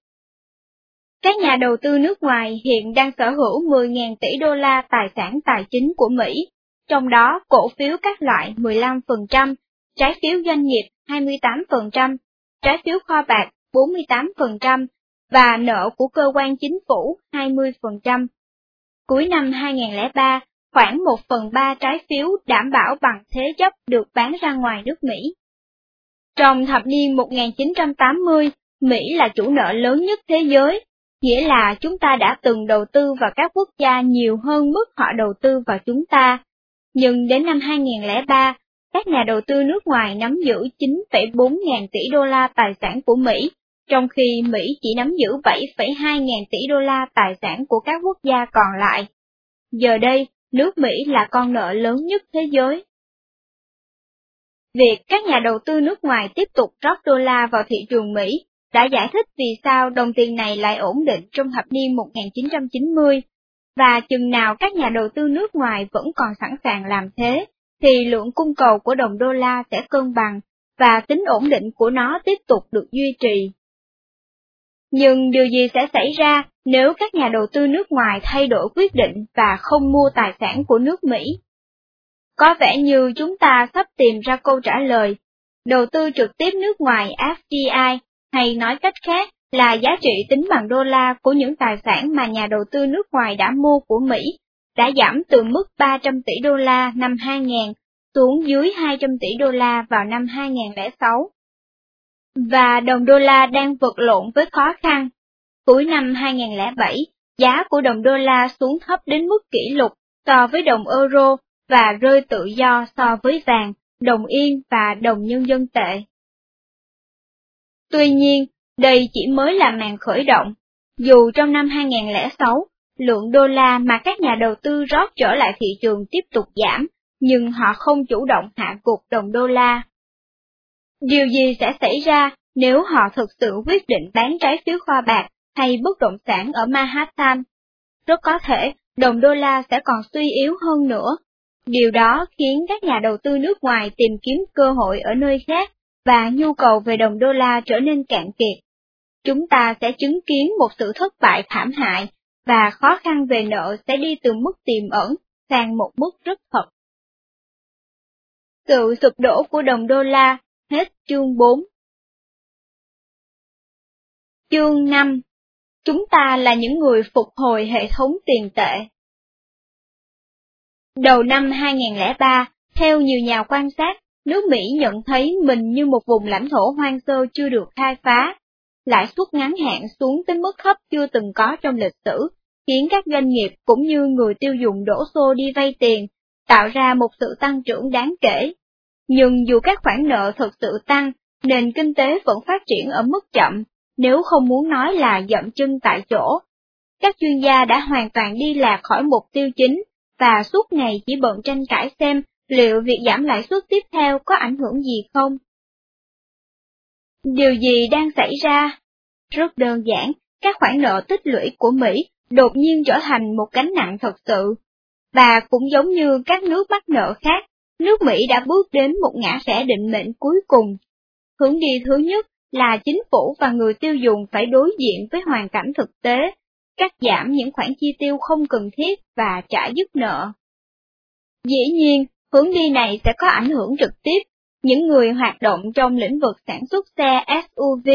S1: Các nhà đầu tư nước ngoài hiện đang sở hữu 10.000 tỷ đô la tài sản tài chính của Mỹ, trong đó cổ phiếu các loại 15%, trái phiếu doanh nghiệp 28%, trái phiếu kho bạc 48% và nợ của cơ quan chính phủ 20%. Cuối năm 2003, khoảng 1 phần 3 trái phiếu đảm bảo bằng thế chấp được bán ra ngoài nước Mỹ. Trong thập niên 1980, Mỹ là chủ nợ lớn nhất thế giới, nghĩa là chúng ta đã từng đầu tư vào các quốc gia nhiều hơn mức họ đầu tư vào chúng ta. Nhưng đến năm 2003, các nhà đầu tư nước ngoài nắm giữ 9,4 ngàn tỷ đô la tài sản của Mỹ, trong khi Mỹ chỉ nắm giữ 7,2 ngàn tỷ đô la tài sản của các quốc gia còn lại. Giờ đây, nước Mỹ là con nợ lớn nhất thế giới. Việc các nhà đầu tư nước ngoài tiếp tục rót đô la vào thị trường Mỹ đã giải thích vì sao đồng tiền này lại ổn định trong thập niên 1990, và chừng nào các nhà đầu tư nước ngoài vẫn còn sẵn sàng làm thế, thì lượng cung cầu của đồng đô la sẽ cân bằng, và tính ổn định của nó tiếp tục được duy trì. Nhưng điều gì sẽ xảy ra nếu các nhà đầu tư nước ngoài thay đổi quyết định và không mua tài sản của nước Mỹ? Có vẻ như chúng ta sắp tìm ra câu trả lời. Đầu tư trực tiếp nước ngoài FDI, hay nói cách khác là giá trị tính bằng đô la của những tài sản mà nhà đầu tư nước ngoài đã mua của Mỹ, đã giảm từ mức 300 tỷ đô la năm 2000 xuống dưới 200 tỷ đô la vào năm 2006 và đồng đô la đang vật lộn với khó khăn. Cuối năm 2007, giá của đồng đô la xuống thấp đến mức kỷ lục so với đồng euro và rơi tự do so với vàng, đồng yên và đồng nhân dân tệ. Tuy nhiên, đây chỉ mới là màn khởi động. Dù trong năm 2006, lượng đô la mà các nhà đầu tư rót trở lại thị trường tiếp tục giảm, nhưng họ không chủ động hạ cục đồng đô la. Điều gì sẽ xảy ra nếu họ thực sự quyết định bán trái phiếu kho bạc hay bất động sản ở Manhattan? Rất có thể đồng đô la sẽ còn suy yếu hơn nữa. Điều đó khiến các nhà đầu tư nước ngoài tìm kiếm cơ hội ở nơi khác và nhu cầu về đồng đô la trở nên cạn kiệt. Chúng ta sẽ chứng kiến một sự thất bại thảm hại và khó khăn về nợ sẽ đi từ mức tiềm ẩn sang một mức rất thật. Sự sụp đổ của đồng đô la Hết chương 4 Chương 5 Chúng ta là những người phục hồi hệ thống tiền tệ. Đầu năm 2003, theo nhiều nhà quan sát, nước Mỹ nhận thấy mình như một vùng lãnh thổ hoang sơ chưa được khai phá. Lãi suất ngắn hạn xuống tới mức thấp chưa từng có trong lịch sử, khiến các doanh nghiệp cũng như người tiêu dùng đổ xô đi vay tiền, tạo ra một sự tăng trưởng đáng kể. Nhưng dù các khoản nợ thực sự tăng, nền kinh tế vẫn phát triển ở mức chậm, nếu không muốn nói là dậm chân tại chỗ. Các chuyên gia đã hoàn toàn đi lạc khỏi mục tiêu chính, và suốt ngày chỉ bận tranh cãi xem liệu việc giảm lãi suất tiếp theo có ảnh hưởng gì không. Điều gì đang xảy ra? Rất đơn giản, các khoản nợ tích lũy của Mỹ đột nhiên trở thành một gánh nặng thật sự. Và cũng giống như các nước mắc nợ khác, nước Mỹ đã bước đến một ngã rẽ định mệnh cuối cùng. Hướng đi thứ nhất là chính phủ và người tiêu dùng phải đối diện với hoàn cảnh thực tế, cắt giảm những khoản chi tiêu không cần thiết và trả dứt nợ. Dĩ nhiên, hướng đi này sẽ có ảnh hưởng trực tiếp. Những người hoạt động trong lĩnh vực sản xuất xe SUV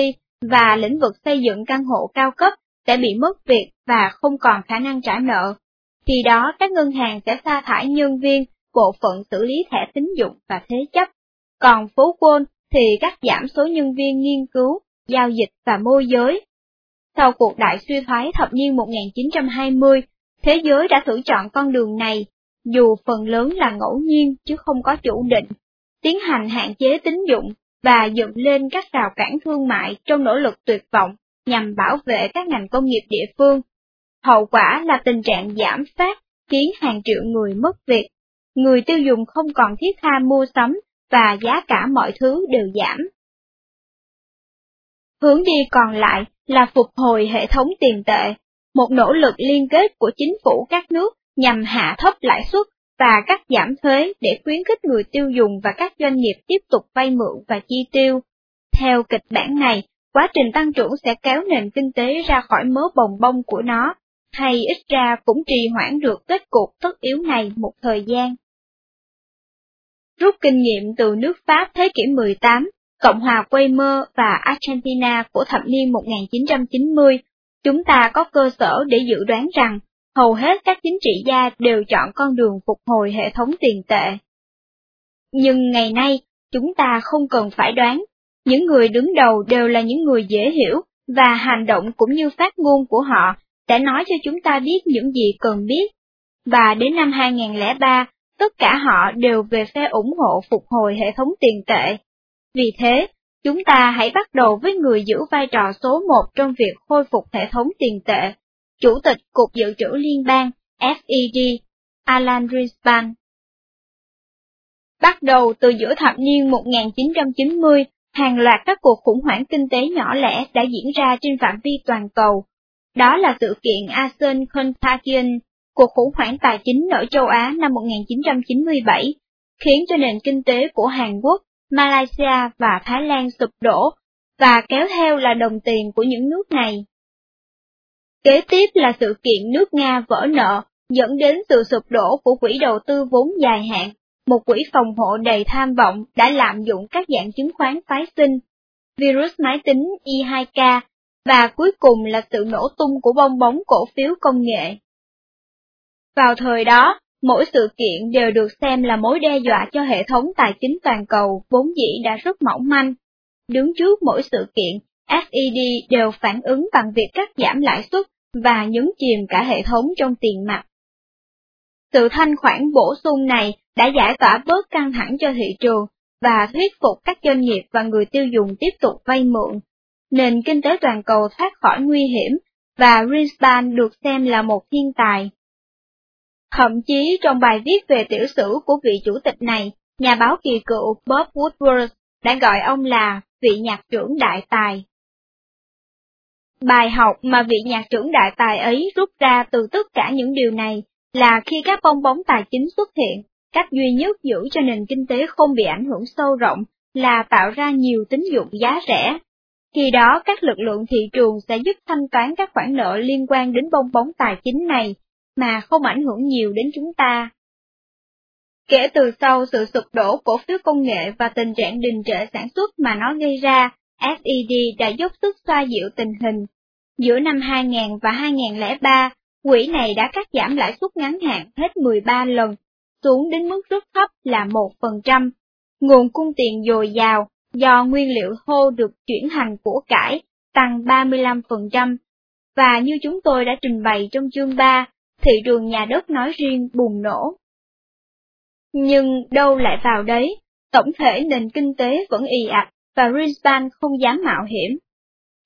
S1: và lĩnh vực xây dựng căn hộ cao cấp sẽ bị mất việc và không còn khả năng trả nợ. Khi đó các ngân hàng sẽ sa thải nhân viên, bộ phận xử lý thẻ tín dụng và thế chấp. Còn phố Wall thì cắt giảm số nhân viên nghiên cứu, giao dịch và môi giới. Sau cuộc đại suy thoái thập niên 1920, thế giới đã thử chọn con đường này, dù phần lớn là ngẫu nhiên chứ không có chủ định, tiến hành hạn chế tín dụng và dựng lên các rào cản thương mại trong nỗ lực tuyệt vọng nhằm bảo vệ các ngành công nghiệp địa phương. Hậu quả là tình trạng giảm phát khiến hàng triệu người mất việc, người tiêu dùng không còn thiết tha mua sắm và giá cả mọi thứ đều giảm. Hướng đi còn lại là phục hồi hệ thống tiền tệ, một nỗ lực liên kết của chính phủ các nước nhằm hạ thấp lãi suất và cắt giảm thuế để khuyến khích người tiêu dùng và các doanh nghiệp tiếp tục vay mượn và chi tiêu. Theo kịch bản này, quá trình tăng trưởng sẽ kéo nền kinh tế ra khỏi mớ bồng bông của nó, hay ít ra cũng trì hoãn được kết cục tất yếu này một thời gian. Rút kinh nghiệm từ nước Pháp thế kỷ 18, Cộng hòa Weimar và Argentina của thập niên 1990, chúng ta có cơ sở để dự đoán rằng hầu hết các chính trị gia đều chọn con đường phục hồi hệ thống tiền tệ. Nhưng ngày nay, chúng ta không cần phải đoán, những người đứng đầu đều là những người dễ hiểu, và hành động cũng như phát ngôn của họ đã nói cho chúng ta biết những gì cần biết. Và đến năm 2003, tất cả họ đều về phe ủng hộ phục hồi hệ thống tiền tệ. Vì thế, chúng ta hãy bắt đầu với người giữ vai trò số một trong việc khôi phục hệ thống tiền tệ, Chủ tịch Cục Dự trữ Liên bang FED, Alan Greenspan. Bắt đầu từ giữa thập niên 1990, hàng loạt các cuộc khủng hoảng kinh tế nhỏ lẻ đã diễn ra trên phạm vi toàn cầu. Đó là sự kiện ASEAN Contagion, cuộc khủng hoảng tài chính ở châu Á năm 1997, khiến cho nền kinh tế của Hàn Quốc, Malaysia và Thái Lan sụp đổ, và kéo theo là đồng tiền của những nước này. Kế tiếp là sự kiện nước Nga vỡ nợ, dẫn đến sự sụp đổ của quỹ đầu tư vốn dài hạn, một quỹ phòng hộ đầy tham vọng đã lạm dụng các dạng chứng khoán phái sinh, virus máy tính I2K, và cuối cùng là sự nổ tung của bong bóng cổ phiếu công nghệ. Vào thời đó, mỗi sự kiện đều được xem là mối đe dọa cho hệ thống tài chính toàn cầu vốn dĩ đã rất mỏng manh. Đứng trước mỗi sự kiện, FED đều phản ứng bằng việc cắt giảm lãi suất và nhấn chìm cả hệ thống trong tiền mặt. Sự thanh khoản bổ sung này đã giải tỏa bớt căng thẳng cho thị trường và thuyết phục các doanh nghiệp và người tiêu dùng tiếp tục vay mượn. Nền kinh tế toàn cầu thoát khỏi nguy hiểm và Greenspan được xem là một thiên tài. Thậm chí trong bài viết về tiểu sử của vị chủ tịch này, nhà báo kỳ cựu Bob Woodward đã gọi ông là vị nhạc trưởng đại tài. Bài học mà vị nhạc trưởng đại tài ấy rút ra từ tất cả những điều này là khi các bong bóng tài chính xuất hiện, cách duy nhất giữ cho nền kinh tế không bị ảnh hưởng sâu rộng là tạo ra nhiều tín dụng giá rẻ. Khi đó các lực lượng thị trường sẽ giúp thanh toán các khoản nợ liên quan đến bong bóng tài chính này, mà không ảnh hưởng nhiều đến chúng ta. Kể từ sau sự sụp đổ cổ phiếu công nghệ và tình trạng đình trệ sản xuất mà nó gây ra, FED đã dốc sức xoa dịu tình hình. Giữa năm 2000 và 2003, quỹ này đã cắt giảm lãi suất ngắn hạn hết 13 lần, xuống đến mức rất thấp là 1%. Nguồn cung tiền dồi dào do nguyên liệu thô được chuyển thành của cải tăng 35%. Và như chúng tôi đã trình bày trong chương 3, thị trường nhà đất nói riêng bùng nổ. Nhưng đâu lại vào đấy, tổng thể nền kinh tế vẫn y ạch và Greenspan không dám mạo hiểm.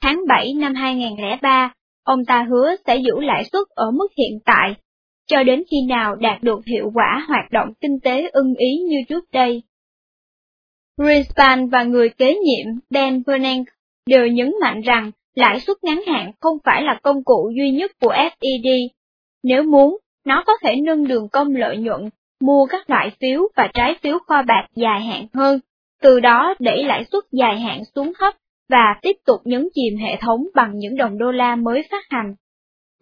S1: Tháng 7 năm 2003, ông ta hứa sẽ giữ lãi suất ở mức hiện tại, cho đến khi nào đạt được hiệu quả hoạt động kinh tế ưng ý như trước đây. Greenspan và người kế nhiệm Dan Bernanke đều nhấn mạnh rằng lãi suất ngắn hạn không phải là công cụ duy nhất của FED. Nếu muốn, nó có thể nâng đường công lợi nhuận, mua các loại phiếu và trái phiếu kho bạc dài hạn hơn, từ đó đẩy lãi suất dài hạn xuống thấp và tiếp tục nhấn chìm hệ thống bằng những đồng đô la mới phát hành.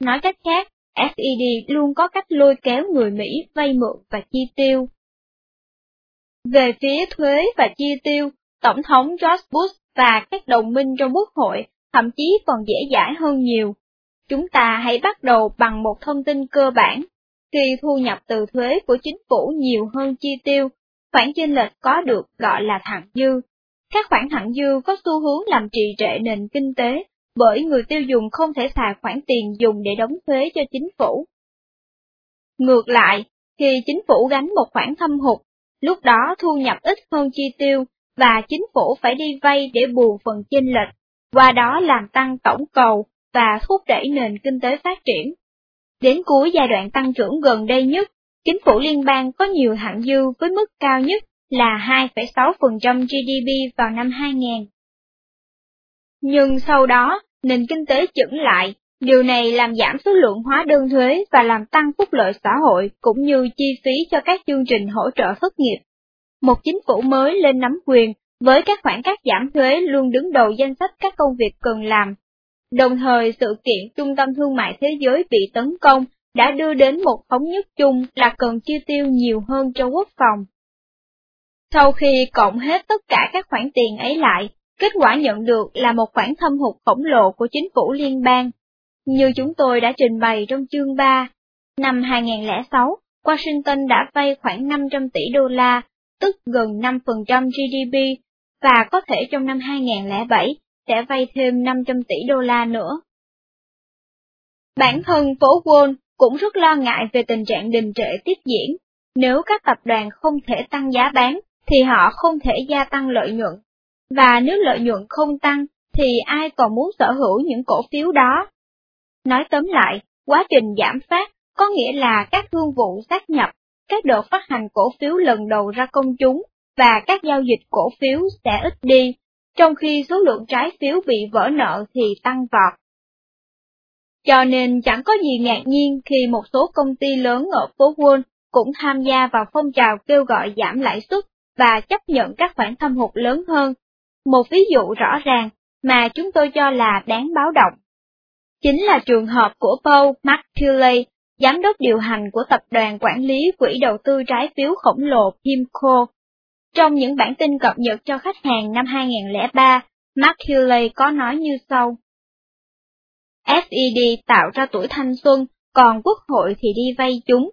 S1: Nói cách khác, FED luôn có cách lôi kéo người Mỹ vay mượn và chi tiêu. Về phía thuế và chi tiêu, Tổng thống George Bush và các đồng minh trong Quốc hội thậm chí còn dễ dãi hơn nhiều. Chúng ta hãy bắt đầu bằng một thông tin cơ bản. Khi thu nhập từ thuế của chính phủ nhiều hơn chi tiêu, khoản chênh lệch có được gọi là thặng dư. Các khoản thặng dư có xu hướng làm trì trệ nền kinh tế, bởi người tiêu dùng không thể xài khoản tiền dùng để đóng thuế cho chính phủ. Ngược lại, khi chính phủ gánh một khoản thâm hụt, lúc đó thu nhập ít hơn chi tiêu, và chính phủ phải đi vay để bù phần chênh lệch, qua đó làm tăng tổng cầu và thúc đẩy nền kinh tế phát triển. Đến cuối giai đoạn tăng trưởng gần đây nhất, chính phủ liên bang có nhiều hạn dư với mức cao nhất là 2,6% GDP vào năm 2000. Nhưng sau đó, nền kinh tế chững lại, điều này làm giảm số lượng hóa đơn thuế và làm tăng phúc lợi xã hội cũng như chi phí cho các chương trình hỗ trợ thất nghiệp. Một chính phủ mới lên nắm quyền với các khoản cắt giảm thuế luôn đứng đầu danh sách các công việc cần làm. Đồng thời sự kiện Trung tâm Thương mại Thế giới bị tấn công đã đưa đến một thống nhất chung là cần chi tiêu nhiều hơn cho quốc phòng. Sau khi cộng hết tất cả các khoản tiền ấy lại, kết quả nhận được là một khoản thâm hụt khổng lồ của chính phủ liên bang. Như chúng tôi đã trình bày trong chương 3, năm 2006, Washington đã vay khoảng 500 tỷ đô la, tức gần 5% GDP, và có thể trong năm 2007 sẽ vay thêm 500 tỷ đô la nữa. Bản thân phố Wall cũng rất lo ngại về tình trạng đình trệ tiếp diễn. Nếu các tập đoàn không thể tăng giá bán, thì họ không thể gia tăng lợi nhuận. Và nếu lợi nhuận không tăng, thì ai còn muốn sở hữu những cổ phiếu đó? Nói tóm lại, quá trình giảm phát có nghĩa là các thương vụ xác nhập, các đợt phát hành cổ phiếu lần đầu ra công chúng và các giao dịch cổ phiếu sẽ ít đi, trong khi số lượng trái phiếu bị vỡ nợ thì tăng vọt. Cho nên chẳng có gì ngạc nhiên khi một số công ty lớn ở phố Wall cũng tham gia vào phong trào kêu gọi giảm lãi suất và chấp nhận các khoản thâm hụt lớn hơn. Một ví dụ rõ ràng mà chúng tôi cho là đáng báo động. Chính là trường hợp của Paul McTilley, giám đốc điều hành của tập đoàn quản lý quỹ đầu tư trái phiếu khổng lồ PIMCO. Trong những bản tin cập nhật cho khách hàng năm 2003, McTilley có nói như sau. FED tạo ra tuổi thanh xuân, còn quốc hội thì đi vay chúng.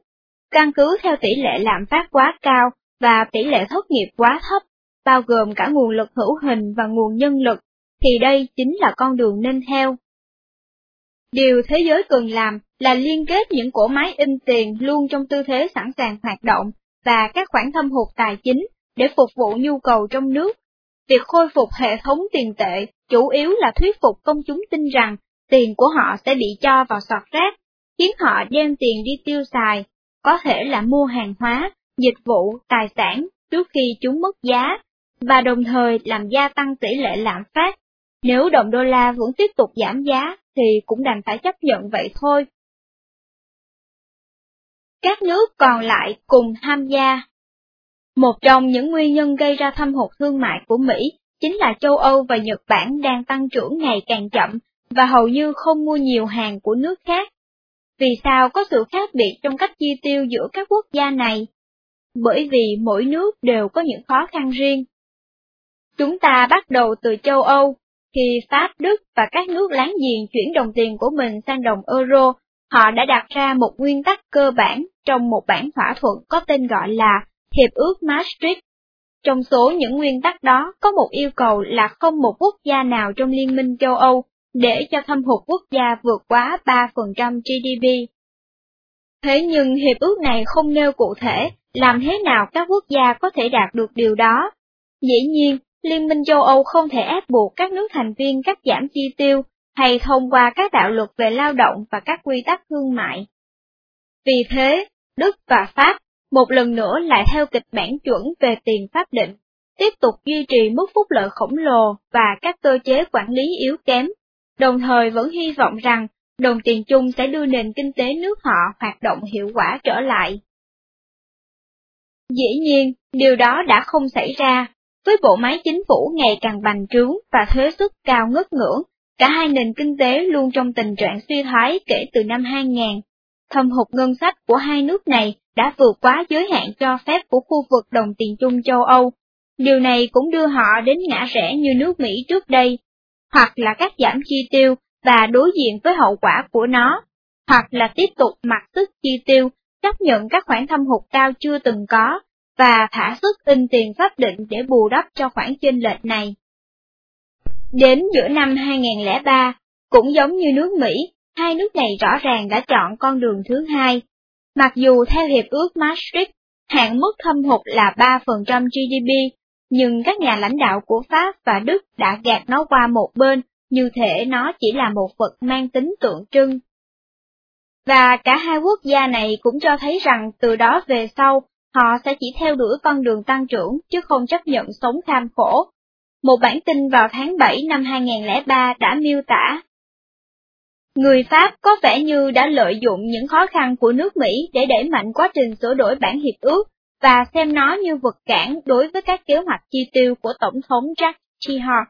S1: Căn cứ theo tỷ lệ lạm phát quá cao và tỷ lệ thất nghiệp quá thấp, bao gồm cả nguồn lực hữu hình và nguồn nhân lực, thì đây chính là con đường nên theo. Điều thế giới cần làm là liên kết những cổ máy in tiền luôn trong tư thế sẵn sàng hoạt động và các khoản thâm hụt tài chính để phục vụ nhu cầu trong nước. Việc khôi phục hệ thống tiền tệ chủ yếu là thuyết phục công chúng tin rằng tiền của họ sẽ bị cho vào sọt rác, khiến họ đem tiền đi tiêu xài, có thể là mua hàng hóa, dịch vụ, tài sản trước khi chúng mất giá, và đồng thời làm gia tăng tỷ lệ lạm phát. Nếu đồng đô la vẫn tiếp tục giảm giá thì cũng đành phải chấp nhận vậy thôi. Các nước còn lại cùng tham gia. Một trong những nguyên nhân gây ra thâm hụt thương mại của Mỹ chính là châu Âu và Nhật Bản đang tăng trưởng ngày càng chậm và hầu như không mua nhiều hàng của nước khác. Vì sao có sự khác biệt trong cách chi tiêu giữa các quốc gia này? Bởi vì mỗi nước đều có những khó khăn riêng. Chúng ta bắt đầu từ châu Âu, Khi Pháp, Đức và các nước láng giềng chuyển đồng tiền của mình sang đồng euro, họ đã đặt ra một nguyên tắc cơ bản trong một bản thỏa thuận có tên gọi là Hiệp ước Maastricht. Trong số những nguyên tắc đó có một yêu cầu là không một quốc gia nào trong Liên minh châu Âu để cho thâm hụt quốc gia vượt quá 3% GDP. Thế nhưng hiệp ước này không nêu cụ thể làm thế nào các quốc gia có thể đạt được điều đó. Dĩ nhiên, Liên minh châu Âu không thể ép buộc các nước thành viên cắt giảm chi tiêu hay thông qua các đạo luật về lao động và các quy tắc thương mại. Vì thế, Đức và Pháp một lần nữa lại theo kịch bản chuẩn về tiền pháp định, tiếp tục duy trì mức phúc lợi khổng lồ và các cơ chế quản lý yếu kém, đồng thời vẫn hy vọng rằng đồng tiền chung sẽ đưa nền kinh tế nước họ hoạt động hiệu quả trở lại. Dĩ nhiên, điều đó đã không xảy ra, với bộ máy chính phủ ngày càng bành trướng và thuế suất cao ngất ngưỡng, cả hai nền kinh tế luôn trong tình trạng suy thoái kể từ năm 2000. Thâm hụt ngân sách của hai nước này đã vượt quá giới hạn cho phép của khu vực đồng tiền chung châu Âu. Điều này cũng đưa họ đến ngã rẽ như nước Mỹ trước đây, hoặc là cắt giảm chi tiêu và đối diện với hậu quả của nó, hoặc là tiếp tục mặc sức chi tiêu, chấp nhận các khoản thâm hụt cao chưa từng có, và thả sức in tiền pháp định để bù đắp cho khoản chênh lệch này. Đến giữa năm 2003, cũng giống như nước Mỹ, hai nước này rõ ràng đã chọn con đường thứ hai. Mặc dù theo Hiệp ước Maastricht, hạn mức thâm hụt là 3% GDP, nhưng các nhà lãnh đạo của Pháp và Đức đã gạt nó qua một bên, như thể nó chỉ là một vật mang tính tượng trưng. Và cả hai quốc gia này cũng cho thấy rằng từ đó về sau, họ sẽ chỉ theo đuổi con đường tăng trưởng chứ không chấp nhận sống tham khổ. Một bản tin vào tháng 7 năm 2003 đã miêu tả. Người Pháp có vẻ như đã lợi dụng những khó khăn của nước Mỹ để đẩy mạnh quá trình sửa đổi bản hiệp ước và xem nó như vật cản đối với các kế hoạch chi tiêu của Tổng thống Jack Chihar.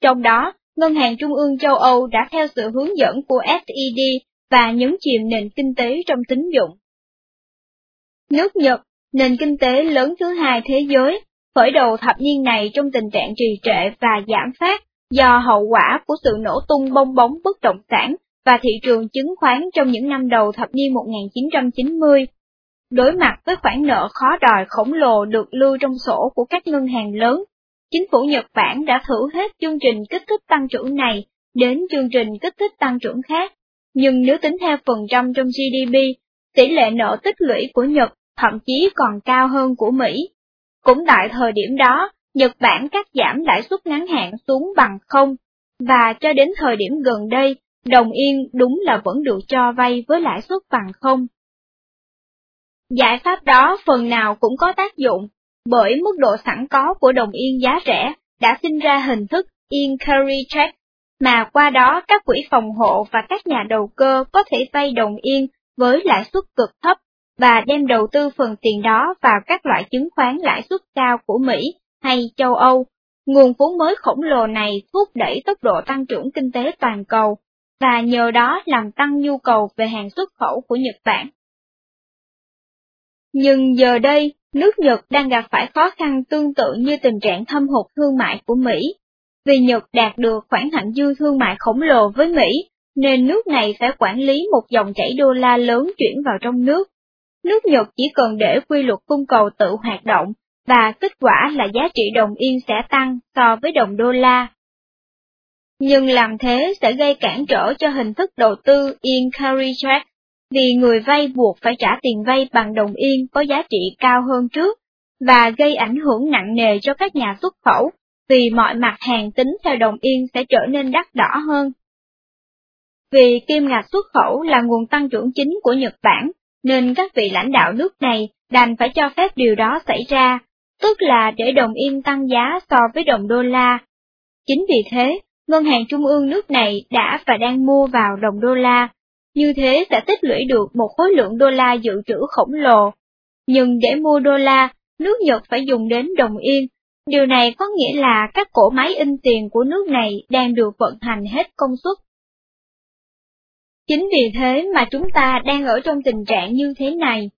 S1: Trong đó, Ngân hàng Trung ương châu Âu đã theo sự hướng dẫn của SED và nhấn chìm nền kinh tế trong tín dụng. Nước Nhật, nền kinh tế lớn thứ hai thế giới, khởi đầu thập niên này trong tình trạng trì trệ và giảm phát do hậu quả của sự nổ tung bong bóng bất động sản và thị trường chứng khoán trong những năm đầu thập niên 1990. Đối mặt với khoản nợ khó đòi khổng lồ được lưu trong sổ của các ngân hàng lớn, chính phủ Nhật Bản đã thử hết chương trình kích thích tăng trưởng này đến chương trình kích thích tăng trưởng khác, nhưng nếu tính theo phần trăm trong GDP, tỷ lệ nợ tích lũy của Nhật thậm chí còn cao hơn của Mỹ. Cũng tại thời điểm đó, Nhật Bản cắt giảm lãi suất ngắn hạn xuống bằng không, và cho đến thời điểm gần đây, đồng yên đúng là vẫn được cho vay với lãi suất bằng không. Giải pháp đó phần nào cũng có tác dụng, bởi mức độ sẵn có của đồng yên giá rẻ đã sinh ra hình thức in carry check, mà qua đó các quỹ phòng hộ và các nhà đầu cơ có thể vay đồng yên với lãi suất cực thấp và đem đầu tư phần tiền đó vào các loại chứng khoán lãi suất cao của Mỹ hay châu Âu. Nguồn vốn mới khổng lồ này thúc đẩy tốc độ tăng trưởng kinh tế toàn cầu, và nhờ đó làm tăng nhu cầu về hàng xuất khẩu của Nhật Bản. Nhưng giờ đây, nước Nhật đang gặp phải khó khăn tương tự như tình trạng thâm hụt thương mại của Mỹ. Vì Nhật đạt được khoản thặng dư thương mại khổng lồ với Mỹ, nên nước này phải quản lý một dòng chảy đô la lớn chuyển vào trong nước. Nước Nhật chỉ cần để quy luật cung cầu tự hoạt động, và kết quả là giá trị đồng yên sẽ tăng so với đồng đô la. Nhưng làm thế sẽ gây cản trở cho hình thức đầu tư in carry trade vì người vay buộc phải trả tiền vay bằng đồng yên có giá trị cao hơn trước, và gây ảnh hưởng nặng nề cho các nhà xuất khẩu, vì mọi mặt hàng tính theo đồng yên sẽ trở nên đắt đỏ hơn. Vì kim ngạch xuất khẩu là nguồn tăng trưởng chính của Nhật Bản, nên các vị lãnh đạo nước này đành phải cho phép điều đó xảy ra, tức là để đồng yên tăng giá so với đồng đô la. Chính vì thế, ngân hàng trung ương nước này đã và đang mua vào đồng đô la như thế sẽ tích lũy được một khối lượng đô la dự trữ khổng lồ. Nhưng để mua đô la, nước Nhật phải dùng đến đồng yên. Điều này có nghĩa là các cổ máy in tiền của nước này đang được vận hành hết công suất. Chính vì thế mà chúng ta đang ở trong tình trạng như thế này.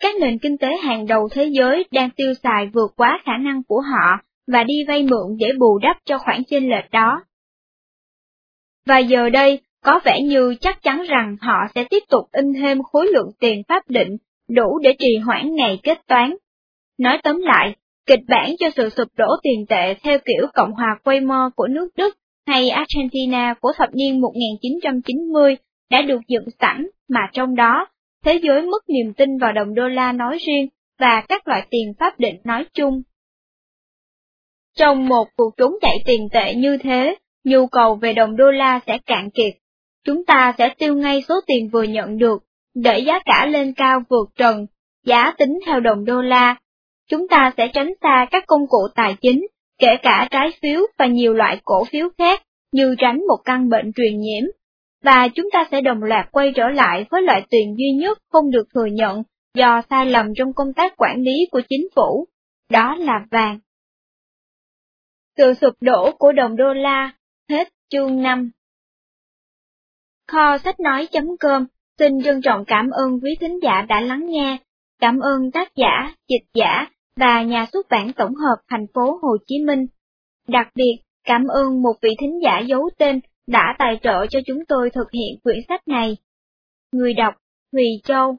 S1: Các nền kinh tế hàng đầu thế giới đang tiêu xài vượt quá khả năng của họ và đi vay mượn để bù đắp cho khoản chênh lệch đó. và giờ đây có vẻ như chắc chắn rằng họ sẽ tiếp tục in thêm khối lượng tiền pháp định đủ để trì hoãn ngày kết toán. Nói tóm lại, kịch bản cho sự sụp đổ tiền tệ theo kiểu Cộng hòa Weimar của nước Đức hay Argentina của thập niên 1990 đã được dựng sẵn mà trong đó, thế giới mất niềm tin vào đồng đô la nói riêng và các loại tiền pháp định nói chung. Trong một cuộc trốn chạy tiền tệ như thế, nhu cầu về đồng đô la sẽ cạn kiệt. Chúng ta sẽ tiêu ngay số tiền vừa nhận được, để giá cả lên cao vượt trần, giá tính theo đồng đô la. Chúng ta sẽ tránh xa các công cụ tài chính, kể cả trái phiếu và nhiều loại cổ phiếu khác, như tránh một căn bệnh truyền nhiễm. Và chúng ta sẽ đồng loạt quay trở lại với loại tiền duy nhất không được thừa nhận do sai lầm trong công tác quản lý của chính phủ, đó là vàng. Sự sụp đổ của đồng đô la, hết chương 5. Kho sách nói.com xin trân trọng cảm ơn quý thính giả đã lắng nghe, cảm ơn tác giả, dịch giả và nhà xuất bản tổng hợp thành phố Hồ Chí Minh. Đặc biệt, cảm ơn một vị thính giả giấu tên đã tài trợ cho chúng tôi thực hiện quyển sách này. Người đọc Thùy Châu